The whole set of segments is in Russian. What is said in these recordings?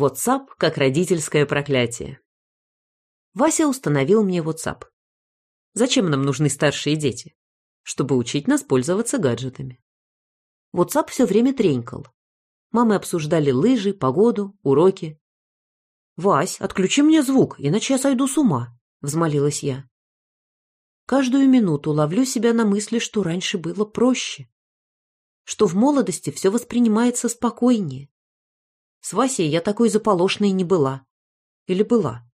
WhatsApp как родительское проклятие. Вася установил мне WhatsApp. Зачем нам нужны старшие дети? Чтобы учить нас пользоваться гаджетами. WhatsApp все время тренькал. Мамы обсуждали лыжи, погоду, уроки. «Вась, отключи мне звук, иначе я сойду с ума», — взмолилась я. Каждую минуту ловлю себя на мысли, что раньше было проще. Что в молодости все воспринимается спокойнее. С Васей я такой заполошной не была. Или была.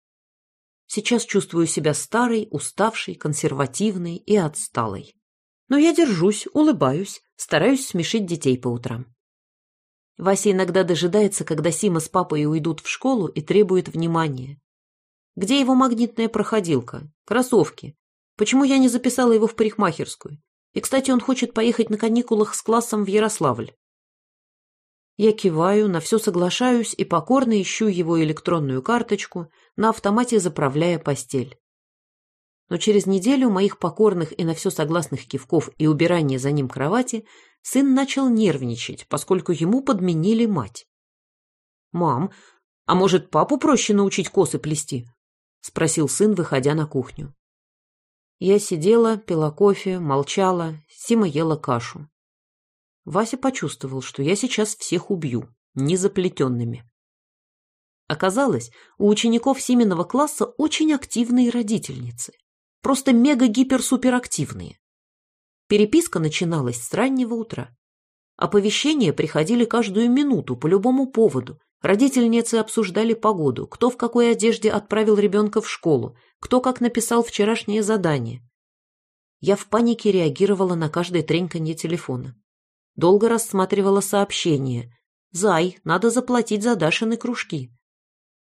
Сейчас чувствую себя старой, уставшей, консервативной и отсталой. Но я держусь, улыбаюсь, стараюсь смешить детей по утрам. Вася иногда дожидается, когда Сима с папой уйдут в школу и требует внимания. Где его магнитная проходилка? Кроссовки. Почему я не записала его в парикмахерскую? И, кстати, он хочет поехать на каникулах с классом в Ярославль. Я киваю, на все соглашаюсь и покорно ищу его электронную карточку, на автомате заправляя постель. Но через неделю моих покорных и на все согласных кивков и убирания за ним кровати сын начал нервничать, поскольку ему подменили мать. «Мам, а может, папу проще научить косы плести?» — спросил сын, выходя на кухню. Я сидела, пила кофе, молчала, Сима ела кашу. Вася почувствовал, что я сейчас всех убью, незаплетенными. Оказалось, у учеников Сименного класса очень активные родительницы. Просто мега-гипер-суперактивные. Переписка начиналась с раннего утра. Оповещения приходили каждую минуту по любому поводу. Родительницы обсуждали погоду, кто в какой одежде отправил ребенка в школу, кто как написал вчерашнее задание. Я в панике реагировала на каждое треньканье телефона. Долго рассматривала сообщение. «Зай, надо заплатить за Дашины кружки».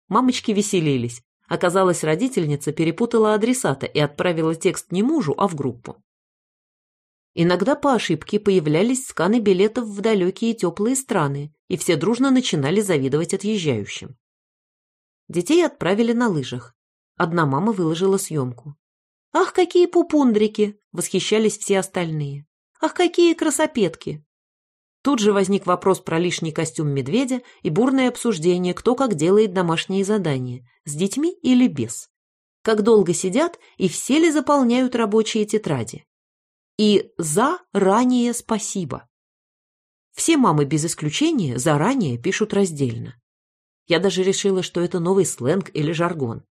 Мамочки веселились. Оказалось, родительница перепутала адресата и отправила текст не мужу, а в группу. Иногда по ошибке появлялись сканы билетов в далекие теплые страны, и все дружно начинали завидовать отъезжающим. Детей отправили на лыжах. Одна мама выложила съемку. «Ах, какие пупундрики!» — восхищались все остальные. «Ах, какие красопетки!» Тут же возник вопрос про лишний костюм медведя и бурное обсуждение, кто как делает домашние задания, с детьми или без. Как долго сидят и все ли заполняют рабочие тетради. И за ранее спасибо. Все мамы без исключения заранее пишут раздельно. Я даже решила, что это новый сленг или жаргон.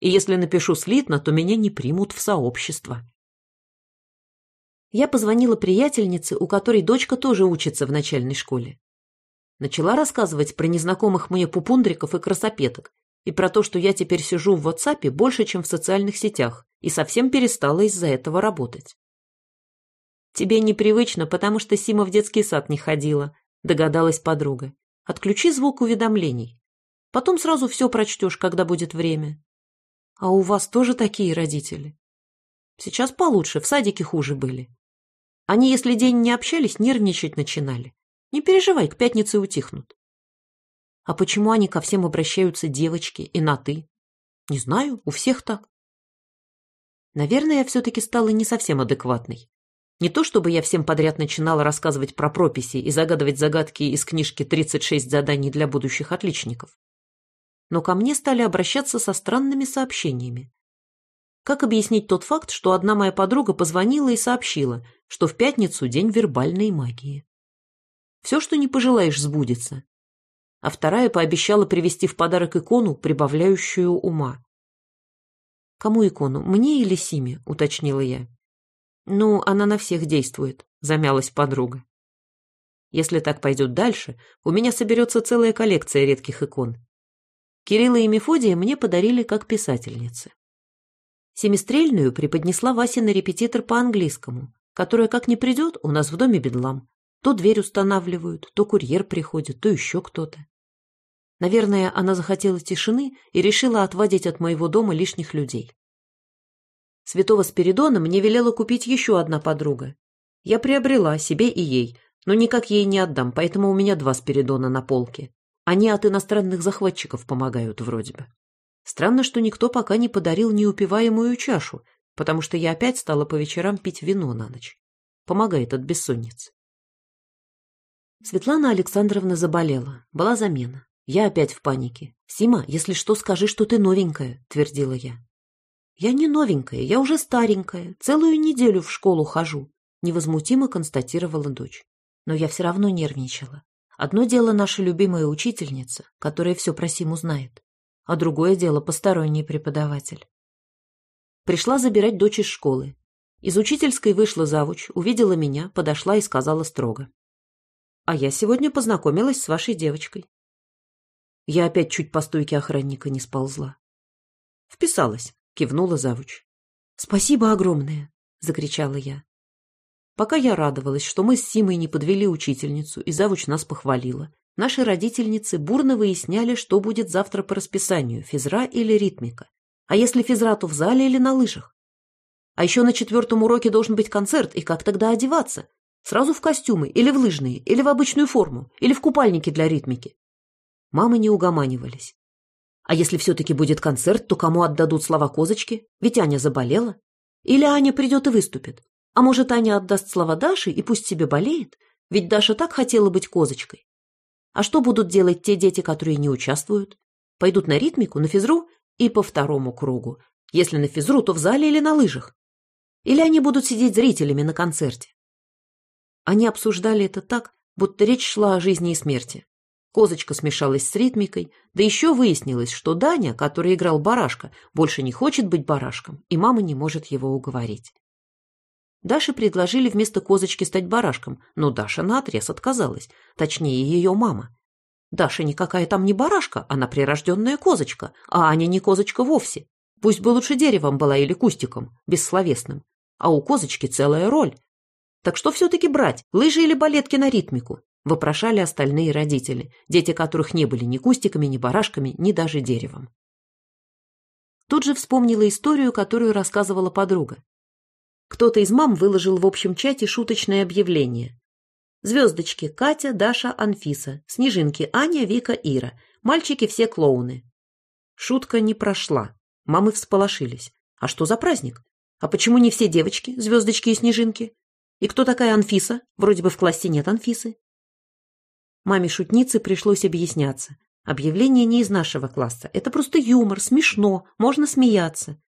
И если напишу слитно, то меня не примут в сообщество я позвонила приятельнице, у которой дочка тоже учится в начальной школе. Начала рассказывать про незнакомых мне пупундриков и красопеток, и про то, что я теперь сижу в WhatsApp больше, чем в социальных сетях, и совсем перестала из-за этого работать. «Тебе непривычно, потому что Сима в детский сад не ходила», — догадалась подруга. «Отключи звук уведомлений. Потом сразу все прочтешь, когда будет время». «А у вас тоже такие родители?» «Сейчас получше, в садике хуже были. Они, если день не общались, нервничать начинали. Не переживай, к пятнице утихнут. А почему они ко всем обращаются девочки и на «ты»? Не знаю, у всех так. Наверное, я все-таки стала не совсем адекватной. Не то чтобы я всем подряд начинала рассказывать про прописи и загадывать загадки из книжки «36 заданий для будущих отличников». Но ко мне стали обращаться со странными сообщениями. Как объяснить тот факт, что одна моя подруга позвонила и сообщила, что в пятницу день вербальной магии? Все, что не пожелаешь, сбудется. А вторая пообещала привезти в подарок икону, прибавляющую ума. «Кому икону, мне или Симе?» — уточнила я. «Ну, она на всех действует», — замялась подруга. «Если так пойдет дальше, у меня соберется целая коллекция редких икон. Кирилла и Мефодия мне подарили как писательницы. Семистрельную преподнесла Вася на репетитор по английскому, которая как не придет, у нас в доме бедлам. То дверь устанавливают, то курьер приходит, то еще кто-то. Наверное, она захотела тишины и решила отводить от моего дома лишних людей. Святого Спиридона мне велела купить еще одна подруга. Я приобрела себе и ей, но никак ей не отдам, поэтому у меня два Спиридона на полке. Они от иностранных захватчиков помогают вроде бы. Странно, что никто пока не подарил неупиваемую чашу, потому что я опять стала по вечерам пить вино на ночь. Помогает от бессонницы. Светлана Александровна заболела, была замена. Я опять в панике. «Сима, если что, скажи, что ты новенькая», — твердила я. «Я не новенькая, я уже старенькая, целую неделю в школу хожу», — невозмутимо констатировала дочь. Но я все равно нервничала. Одно дело наша любимая учительница, которая все про Симу знает, а другое дело посторонний преподаватель. Пришла забирать дочь из школы. Из учительской вышла завуч, увидела меня, подошла и сказала строго. «А я сегодня познакомилась с вашей девочкой». Я опять чуть по стойке охранника не сползла. «Вписалась», — кивнула завуч. «Спасибо огромное», — закричала я. Пока я радовалась, что мы с Симой не подвели учительницу, и завуч нас похвалила, наши родительницы бурно выясняли, что будет завтра по расписанию, физра или ритмика. А если физра, то в зале или на лыжах? А еще на четвертом уроке должен быть концерт, и как тогда одеваться? Сразу в костюмы, или в лыжные, или в обычную форму, или в купальники для ритмики. Мамы не угоманивались. А если все-таки будет концерт, то кому отдадут слова козочки? Ведь Аня заболела. Или Аня придет и выступит. А может, Аня отдаст слова Даше и пусть себе болеет? Ведь Даша так хотела быть козочкой. А что будут делать те дети, которые не участвуют? Пойдут на ритмику, на физру и по второму кругу. Если на физру, то в зале или на лыжах. Или они будут сидеть зрителями на концерте. Они обсуждали это так, будто речь шла о жизни и смерти. Козочка смешалась с ритмикой, да еще выяснилось, что Даня, который играл барашка, больше не хочет быть барашком, и мама не может его уговорить. Даше предложили вместо козочки стать барашком, но Даша наотрез отказалась, точнее, ее мама. Даша никакая там не барашка, она прирожденная козочка, а Аня не козочка вовсе. Пусть бы лучше деревом была или кустиком, бессловесным. А у козочки целая роль. Так что все-таки брать, лыжи или балетки на ритмику? Вопрошали остальные родители, дети которых не были ни кустиками, ни барашками, ни даже деревом. Тут же вспомнила историю, которую рассказывала подруга. Кто-то из мам выложил в общем чате шуточное объявление. Звездочки Катя, Даша, Анфиса, Снежинки Аня, Вика, Ира. Мальчики все клоуны. Шутка не прошла. Мамы всполошились. А что за праздник? А почему не все девочки, звездочки и снежинки? И кто такая Анфиса? Вроде бы в классе нет Анфисы. Маме-шутнице пришлось объясняться. Объявление не из нашего класса. Это просто юмор, смешно, можно смеяться.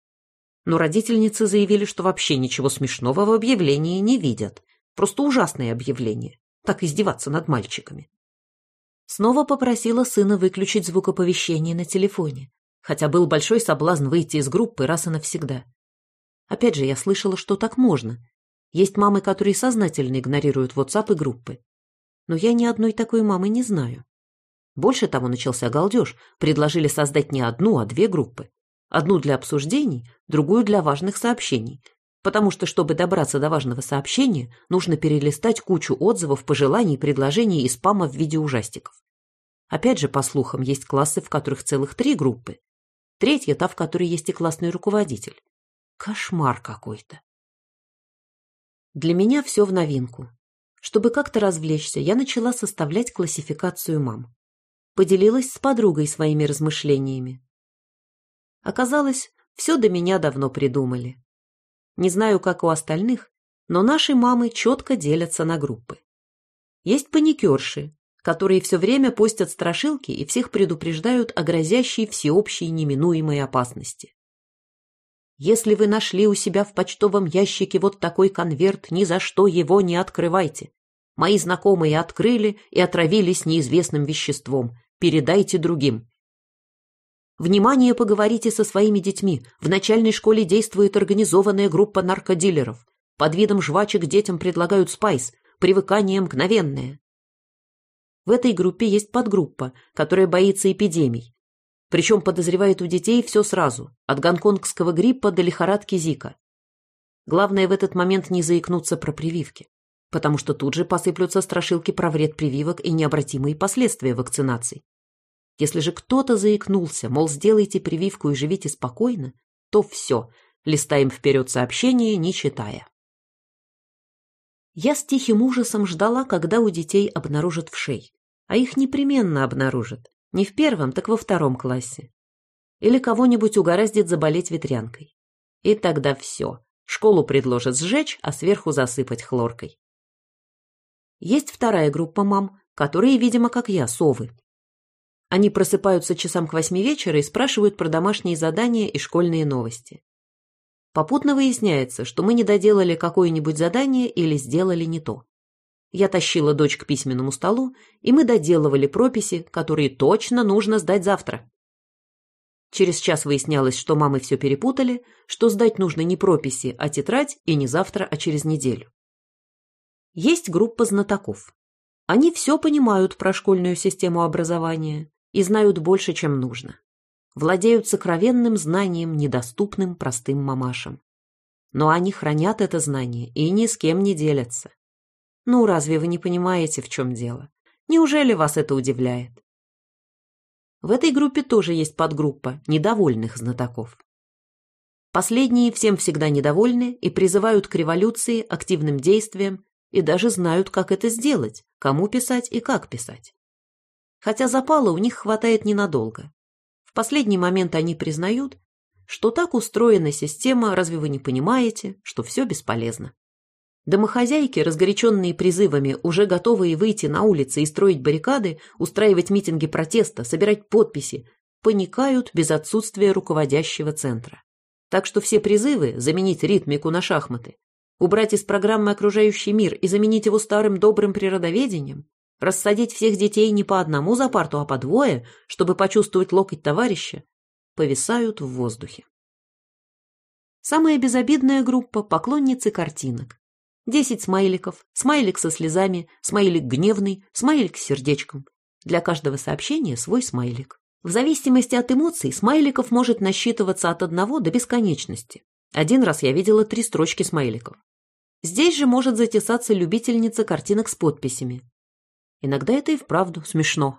Но родительницы заявили, что вообще ничего смешного в объявлении не видят. Просто ужасное объявление. Так издеваться над мальчиками. Снова попросила сына выключить звукоповещение на телефоне, хотя был большой соблазн выйти из группы раз и навсегда. Опять же, я слышала, что так можно. Есть мамы, которые сознательно игнорируют WhatsApp и группы. Но я ни одной такой мамы не знаю. Больше того начался галдеж. Предложили создать не одну, а две группы. Одну для обсуждений, другую для важных сообщений. Потому что, чтобы добраться до важного сообщения, нужно перелистать кучу отзывов, пожеланий, предложений и спама в виде ужастиков. Опять же, по слухам, есть классы, в которых целых три группы. Третья – та, в которой есть и классный руководитель. Кошмар какой-то. Для меня все в новинку. Чтобы как-то развлечься, я начала составлять классификацию мам. Поделилась с подругой своими размышлениями. Оказалось, все до меня давно придумали. Не знаю, как у остальных, но наши мамы четко делятся на группы. Есть паникерши, которые все время постят страшилки и всех предупреждают о грозящей всеобщей неминуемой опасности. Если вы нашли у себя в почтовом ящике вот такой конверт, ни за что его не открывайте. Мои знакомые открыли и отравились неизвестным веществом. Передайте другим. Внимание, поговорите со своими детьми. В начальной школе действует организованная группа наркодилеров. Под видом жвачек детям предлагают спайс. Привыкание мгновенное. В этой группе есть подгруппа, которая боится эпидемий. Причем подозревает у детей все сразу, от гонконгского гриппа до лихорадки Зика. Главное в этот момент не заикнуться про прививки, потому что тут же посыплются страшилки про вред прививок и необратимые последствия вакцинаций. Если же кто-то заикнулся, мол, сделайте прививку и живите спокойно, то все, листаем вперед сообщение, не читая. Я с тихим ужасом ждала, когда у детей обнаружат вшей. А их непременно обнаружат. Не в первом, так во втором классе. Или кого-нибудь угораздит заболеть ветрянкой. И тогда все. Школу предложат сжечь, а сверху засыпать хлоркой. Есть вторая группа мам, которые, видимо, как я, совы. Они просыпаются часам к восьми вечера и спрашивают про домашние задания и школьные новости. Попутно выясняется, что мы не доделали какое-нибудь задание или сделали не то. Я тащила дочь к письменному столу, и мы доделывали прописи, которые точно нужно сдать завтра. Через час выяснялось, что мамы все перепутали, что сдать нужно не прописи, а тетрадь, и не завтра, а через неделю. Есть группа знатоков. Они все понимают про школьную систему образования и знают больше, чем нужно владеют сокровенным знанием, недоступным простым мамашам. Но они хранят это знание и ни с кем не делятся. Ну, разве вы не понимаете, в чем дело? Неужели вас это удивляет? В этой группе тоже есть подгруппа недовольных знатоков. Последние всем всегда недовольны и призывают к революции, активным действиям и даже знают, как это сделать, кому писать и как писать. Хотя запала у них хватает ненадолго последний момент они признают, что так устроена система, разве вы не понимаете, что все бесполезно. Домохозяйки, разгоряченные призывами, уже готовые выйти на улицы и строить баррикады, устраивать митинги протеста, собирать подписи, паникают без отсутствия руководящего центра. Так что все призывы заменить ритмику на шахматы, убрать из программы окружающий мир и заменить его старым добрым природоведением рассадить всех детей не по одному за парту, а по двое, чтобы почувствовать локоть товарища, повисают в воздухе. Самая безобидная группа – поклонницы картинок. Десять смайликов, смайлик со слезами, смайлик гневный, смайлик с сердечком. Для каждого сообщения свой смайлик. В зависимости от эмоций смайликов может насчитываться от одного до бесконечности. Один раз я видела три строчки смайликов. Здесь же может затесаться любительница картинок с подписями. Иногда это и вправду смешно.